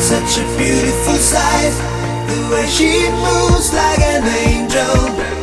such a beautiful sight. The way she moves like an angel.